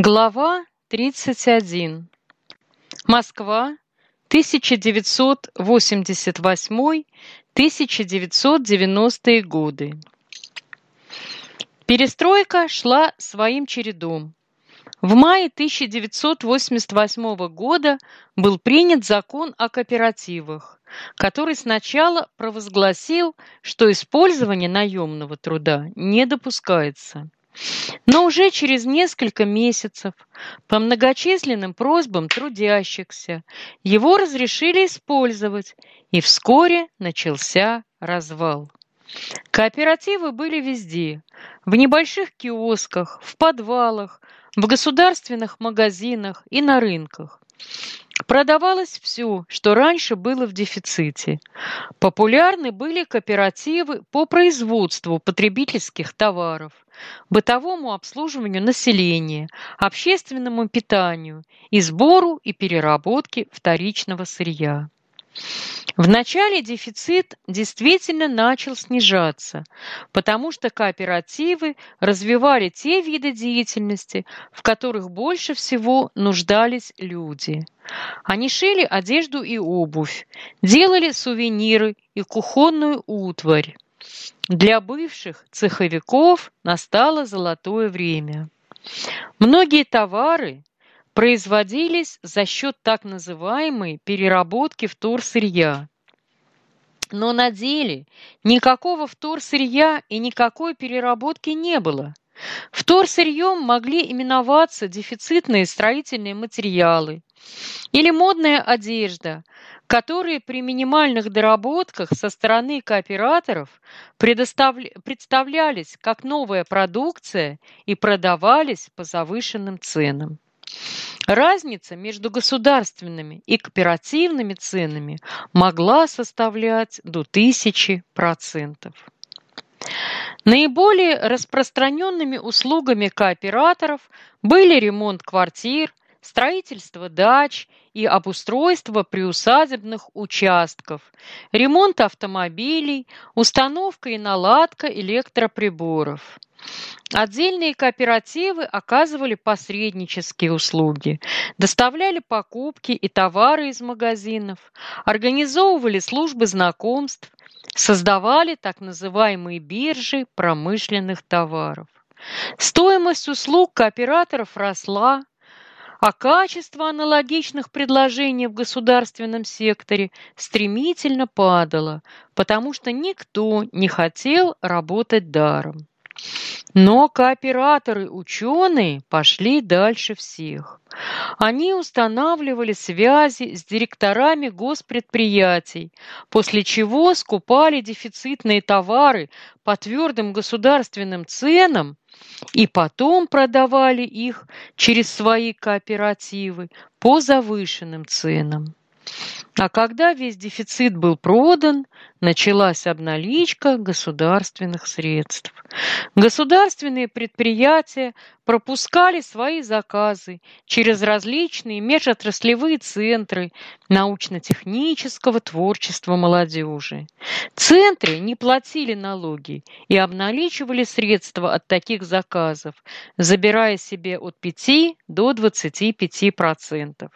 Глава 31. Москва, 1988-1990 годы. Перестройка шла своим чередом. В мае 1988 года был принят закон о кооперативах, который сначала провозгласил, что использование наемного труда не допускается. Но уже через несколько месяцев по многочисленным просьбам трудящихся его разрешили использовать, и вскоре начался развал. Кооперативы были везде – в небольших киосках, в подвалах, в государственных магазинах и на рынках. Продавалось все, что раньше было в дефиците. Популярны были кооперативы по производству потребительских товаров, бытовому обслуживанию населения, общественному питанию и сбору и переработке вторичного сырья. Вначале дефицит действительно начал снижаться, потому что кооперативы развивали те виды деятельности, в которых больше всего нуждались люди. Они шили одежду и обувь, делали сувениры и кухонную утварь. Для бывших цеховиков настало золотое время. Многие товары производились за счет так называемой переработки вторсырья. Но на деле никакого вторсырья и никакой переработки не было. Вторсырьем могли именоваться дефицитные строительные материалы или модная одежда, которые при минимальных доработках со стороны кооператоров представлялись как новая продукция и продавались по завышенным ценам. Разница между государственными и кооперативными ценами могла составлять до тысячи процентов. Наиболее распространенными услугами кооператоров были ремонт квартир, строительство дач и обустройство приусадебных участков, ремонт автомобилей, установка и наладка электроприборов. Отдельные кооперативы оказывали посреднические услуги, доставляли покупки и товары из магазинов, организовывали службы знакомств, создавали так называемые биржи промышленных товаров. Стоимость услуг кооператоров росла, а качество аналогичных предложений в государственном секторе стремительно падало, потому что никто не хотел работать даром. Но кооператоры-ученые пошли дальше всех. Они устанавливали связи с директорами госпредприятий, после чего скупали дефицитные товары по твердым государственным ценам и потом продавали их через свои кооперативы по завышенным ценам. А когда весь дефицит был продан, началась обналичка государственных средств. Государственные предприятия пропускали свои заказы через различные межотраслевые центры научно-технического творчества молодежи. Центры не платили налоги и обналичивали средства от таких заказов, забирая себе от 5 до 25 процентов.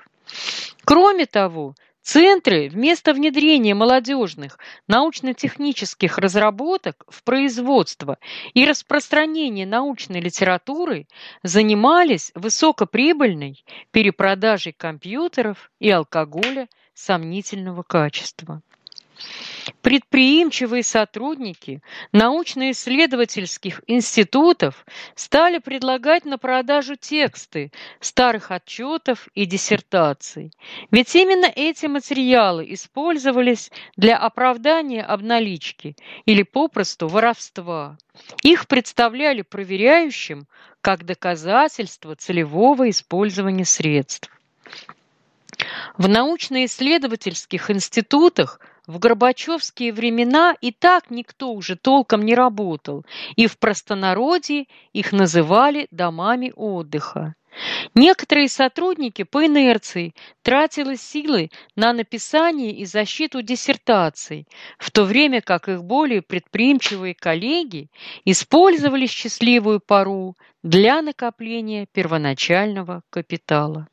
Кроме того, Центры вместо внедрения молодежных научно-технических разработок в производство и распространения научной литературы занимались высокоприбыльной перепродажей компьютеров и алкоголя сомнительного качества. Предприимчивые сотрудники научно-исследовательских институтов стали предлагать на продажу тексты старых отчетов и диссертаций. Ведь именно эти материалы использовались для оправдания обналички или попросту воровства. Их представляли проверяющим как доказательство целевого использования средств. В научно-исследовательских институтах в Горбачевские времена и так никто уже толком не работал, и в простонародье их называли домами отдыха. Некоторые сотрудники по инерции тратили силы на написание и защиту диссертаций, в то время как их более предприимчивые коллеги использовали счастливую пару для накопления первоначального капитала.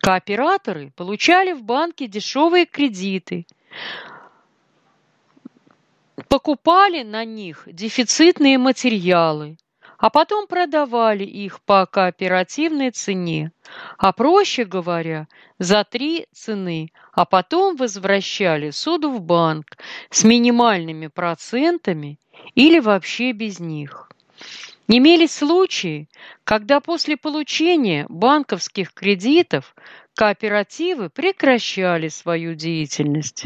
Кооператоры получали в банке дешевые кредиты, покупали на них дефицитные материалы, а потом продавали их по кооперативной цене, а проще говоря, за три цены, а потом возвращали суду в банк с минимальными процентами или вообще без них. Имелись случаи, когда после получения банковских кредитов кооперативы прекращали свою деятельность.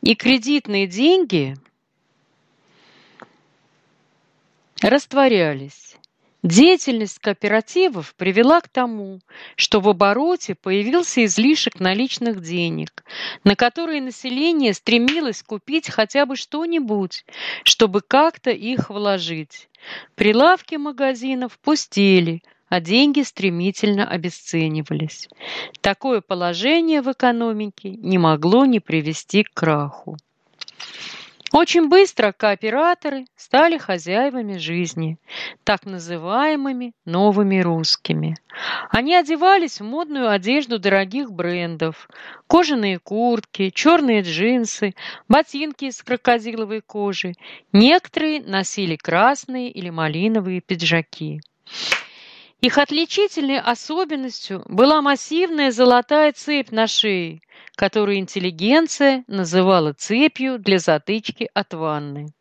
И кредитные деньги растворялись. Деятельность кооперативов привела к тому, что в обороте появился излишек наличных денег, на которые население стремилось купить хотя бы что-нибудь, чтобы как-то их вложить. Прилавки магазинов пустели, а деньги стремительно обесценивались. Такое положение в экономике не могло не привести к краху. Очень быстро кооператоры стали хозяевами жизни, так называемыми новыми русскими. Они одевались в модную одежду дорогих брендов, кожаные куртки, черные джинсы, ботинки из крокодиловой кожи. Некоторые носили красные или малиновые пиджаки. Их отличительной особенностью была массивная золотая цепь на шее, которую интеллигенция называла цепью для затычки от ванны.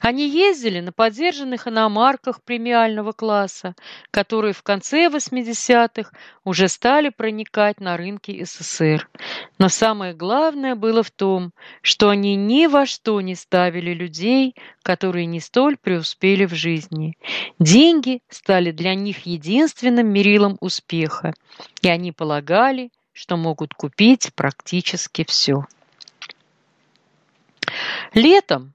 Они ездили на подержанных иномарках премиального класса, которые в конце 80-х уже стали проникать на рынки СССР. Но самое главное было в том, что они ни во что не ставили людей, которые не столь преуспели в жизни. Деньги стали для них единственным мерилом успеха, и они полагали, что могут купить практически все. Летом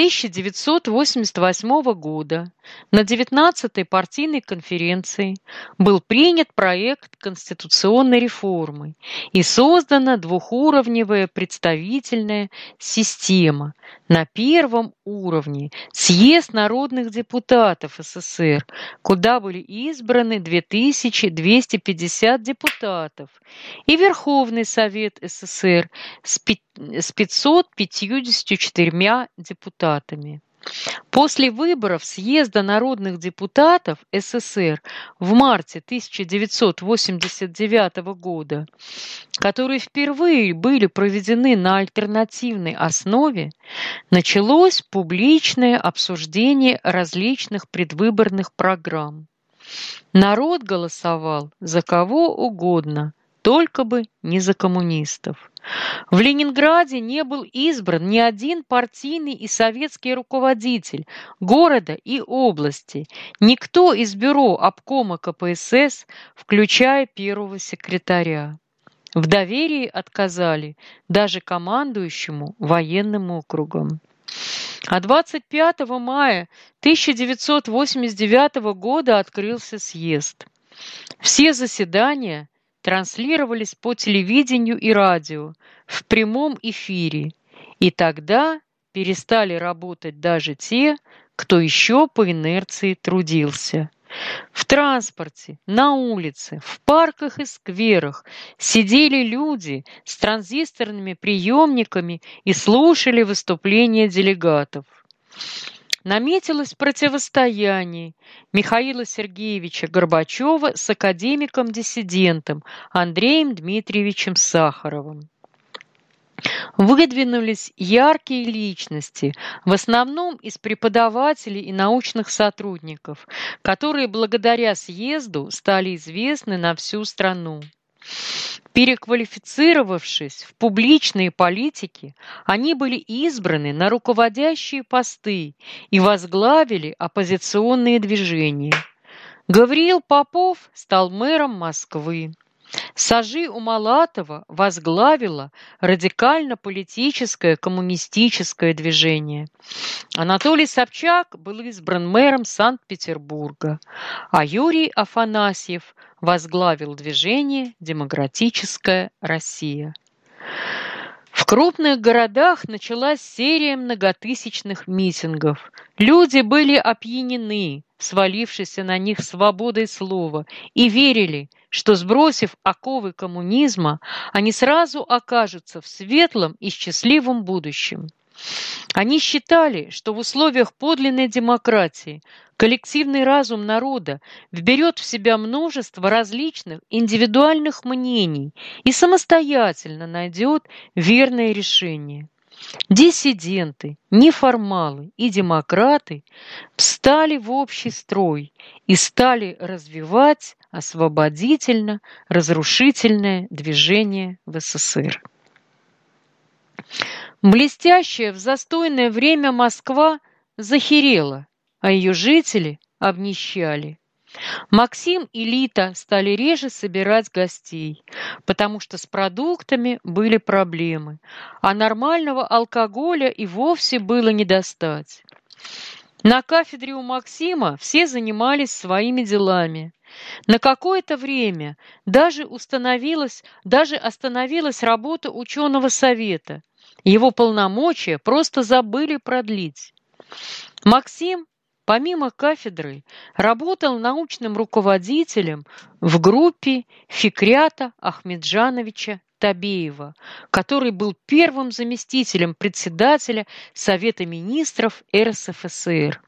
1988 года на 19-й партийной конференции был принят проект конституционной реформы и создана двухуровневая представительная система. На первом уровне съезд народных депутатов СССР, куда были избраны 2250 депутатов, и Верховный Совет СССР с 554 депутатами. После выборов Съезда народных депутатов СССР в марте 1989 года, которые впервые были проведены на альтернативной основе, началось публичное обсуждение различных предвыборных программ. Народ голосовал за кого угодно, только бы не за коммунистов. В Ленинграде не был избран ни один партийный и советский руководитель города и области, никто из бюро обкома КПСС, включая первого секретаря. В доверии отказали даже командующему военным округом. А 25 мая 1989 года открылся съезд. Все заседания транслировались по телевидению и радио в прямом эфире, и тогда перестали работать даже те, кто еще по инерции трудился. В транспорте, на улице, в парках и скверах сидели люди с транзисторными приемниками и слушали выступления делегатов наметилось противостояние Михаила Сергеевича Горбачева с академиком-диссидентом Андреем Дмитриевичем Сахаровым. Выдвинулись яркие личности, в основном из преподавателей и научных сотрудников, которые благодаря съезду стали известны на всю страну. Переквалифицировавшись в публичные политики, они были избраны на руководящие посты и возглавили оппозиционные движения. Гавриил Попов стал мэром Москвы. Сажи Умалатова возглавила радикально-политическое коммунистическое движение. Анатолий Собчак был избран мэром Санкт-Петербурга, а Юрий Афанасьев возглавил движение «Демократическая Россия». В крупных городах началась серия многотысячных митингов. Люди были опьянены, свалившись на них свободой слова, и верили, что, сбросив оковы коммунизма, они сразу окажутся в светлом и счастливом будущем. Они считали, что в условиях подлинной демократии коллективный разум народа вберет в себя множество различных индивидуальных мнений и самостоятельно найдет верное решение. Диссиденты, неформалы и демократы встали в общий строй и стали развивать освободительно-разрушительное движение в СССР. Блестящая в застойное время Москва захерела, а ее жители обнищали. Максим и Лита стали реже собирать гостей, потому что с продуктами были проблемы, а нормального алкоголя и вовсе было не достать. На кафедре у Максима все занимались своими делами. На какое-то время даже установилась, даже остановилась работа ученого совета, его полномочия просто забыли продлить. Максим, помимо кафедры, работал научным руководителем в группе Фикрята Ахмеджановича Табеева, который был первым заместителем председателя Совета министров РСФСР.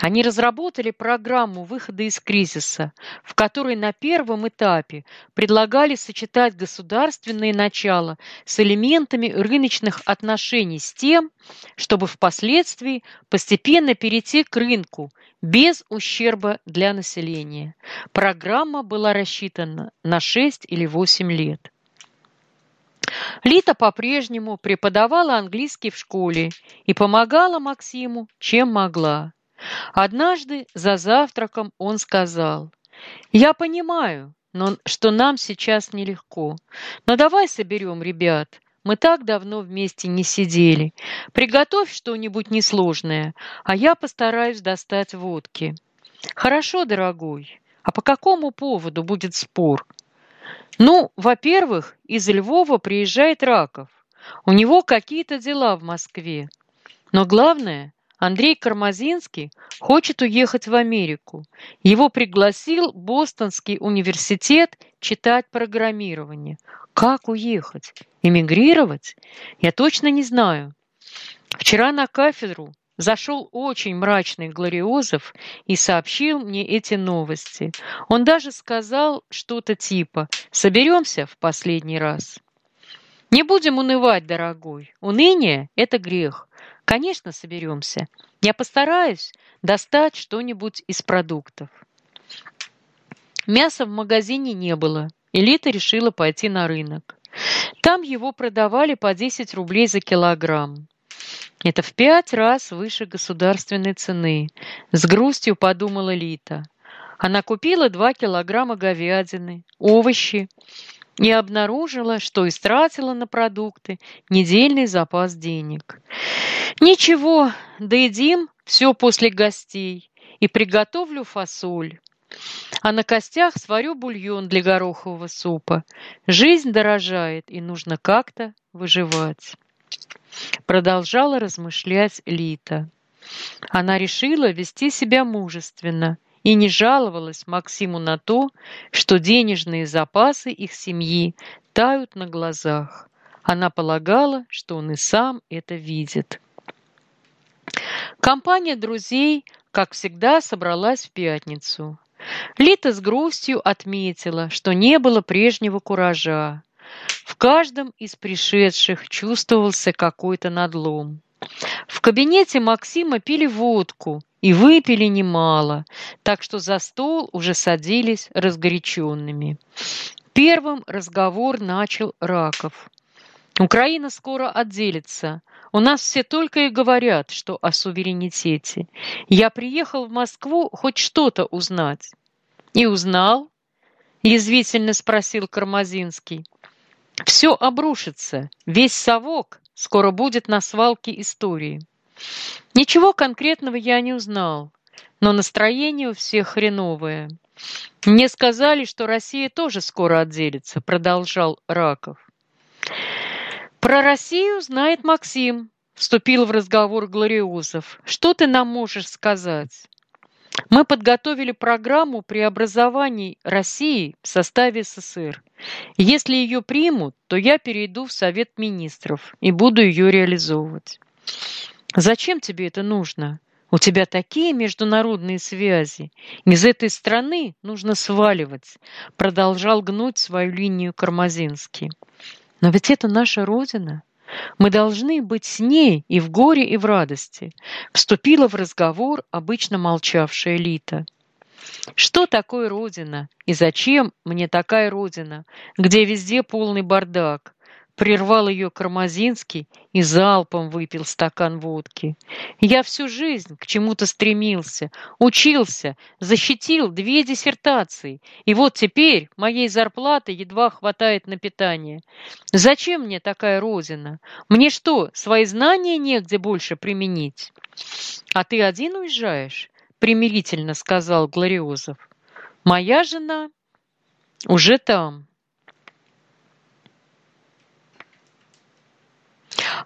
Они разработали программу выхода из кризиса, в которой на первом этапе предлагали сочетать государственные начала с элементами рыночных отношений с тем, чтобы впоследствии постепенно перейти к рынку без ущерба для населения. Программа была рассчитана на 6 или 8 лет. Лита по-прежнему преподавала английский в школе и помогала Максиму, чем могла. Однажды за завтраком он сказал, «Я понимаю, но, что нам сейчас нелегко, но давай соберем ребят, мы так давно вместе не сидели. Приготовь что-нибудь несложное, а я постараюсь достать водки». «Хорошо, дорогой. А по какому поводу будет спор?» Ну, во-первых, из Львова приезжает Раков. У него какие-то дела в Москве. Но главное, Андрей Кармазинский хочет уехать в Америку. Его пригласил Бостонский университет читать программирование. Как уехать? Эмигрировать? Я точно не знаю. Вчера на кафедру Зашел очень мрачный Глориозов и сообщил мне эти новости. Он даже сказал что-то типа «соберемся в последний раз». Не будем унывать, дорогой. Уныние – это грех. Конечно, соберемся. Я постараюсь достать что-нибудь из продуктов. Мяса в магазине не было. Элита решила пойти на рынок. Там его продавали по 10 рублей за килограмм. Это в пять раз выше государственной цены, с грустью подумала Лита. Она купила два килограмма говядины, овощи и обнаружила, что истратила на продукты недельный запас денег. Ничего, доедим все после гостей и приготовлю фасоль. А на костях сварю бульон для горохового супа. Жизнь дорожает, и нужно как-то выживать. Продолжала размышлять Лита. Она решила вести себя мужественно и не жаловалась Максиму на то, что денежные запасы их семьи тают на глазах. Она полагала, что он и сам это видит. Компания друзей, как всегда, собралась в пятницу. Лита с грустью отметила, что не было прежнего куража. В каждом из пришедших чувствовался какой-то надлом. В кабинете Максима пили водку и выпили немало, так что за стол уже садились разгоряченными. Первым разговор начал Раков. «Украина скоро отделится. У нас все только и говорят, что о суверенитете. Я приехал в Москву хоть что-то узнать». «И узнал?» Язвительно спросил Кармазинский. Все обрушится, весь совок скоро будет на свалке истории. Ничего конкретного я не узнал, но настроение у всех хреновое. Мне сказали, что Россия тоже скоро отделится, продолжал Раков. Про Россию знает Максим, вступил в разговор Глориозов. Что ты нам можешь сказать? Мы подготовили программу преобразований России в составе СССР. Если ее примут, то я перейду в Совет министров и буду ее реализовывать. Зачем тебе это нужно? У тебя такие международные связи. Из этой страны нужно сваливать, продолжал гнуть свою линию Кармазинский. Но ведь это наша родина. Мы должны быть с ней и в горе, и в радости. Вступила в разговор обычно молчавшая Лита. Что такое родина? И зачем мне такая родина, где везде полный бардак? Прервал ее Кармазинский и залпом выпил стакан водки. Я всю жизнь к чему-то стремился, учился, защитил две диссертации, и вот теперь моей зарплаты едва хватает на питание. Зачем мне такая родина? Мне что, свои знания негде больше применить? А ты один уезжаешь? Примирительно сказал Глориозов. Моя жена уже там.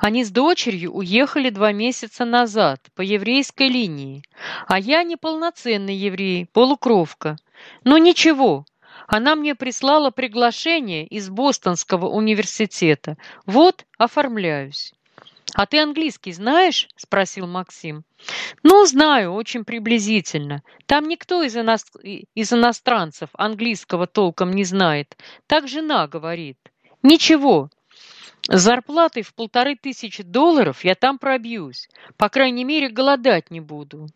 Они с дочерью уехали два месяца назад по еврейской линии, а я неполноценный еврей, полукровка. Но ничего, она мне прислала приглашение из Бостонского университета. Вот, оформляюсь. «А ты английский знаешь?» – спросил Максим. «Ну, знаю, очень приблизительно. Там никто из, ино... из иностранцев английского толком не знает. Так жена говорит. Ничего, зарплатой в полторы тысячи долларов я там пробьюсь. По крайней мере, голодать не буду.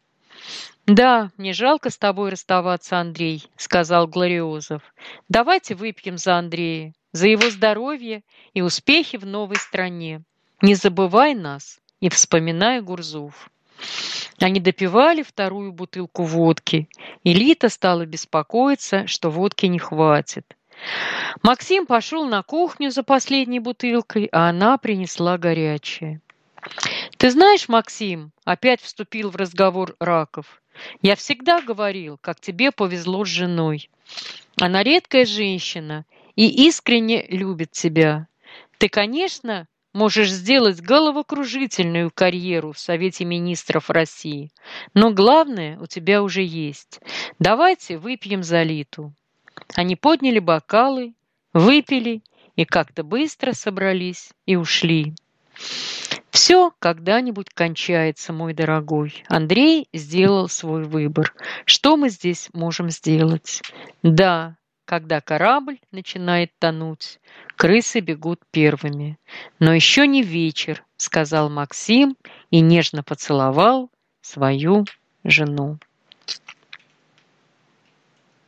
«Да, мне жалко с тобой расставаться, Андрей», — сказал Глориозов. «Давайте выпьем за Андрея, за его здоровье и успехи в новой стране. Не забывай нас и вспоминай Гурзуф». Они допивали вторую бутылку водки, и Лита стала беспокоиться, что водки не хватит. Максим пошел на кухню за последней бутылкой, а она принесла горячее. «Ты знаешь, Максим, — опять вступил в разговор Раков, — я всегда говорил, как тебе повезло с женой. Она редкая женщина и искренне любит тебя. Ты, конечно, можешь сделать головокружительную карьеру в Совете министров России, но главное у тебя уже есть. Давайте выпьем за Литу». Они подняли бокалы, выпили и как-то быстро собрались и ушли. Все когда-нибудь кончается, мой дорогой. Андрей сделал свой выбор. Что мы здесь можем сделать? Да, когда корабль начинает тонуть, крысы бегут первыми. Но еще не вечер, сказал Максим и нежно поцеловал свою жену.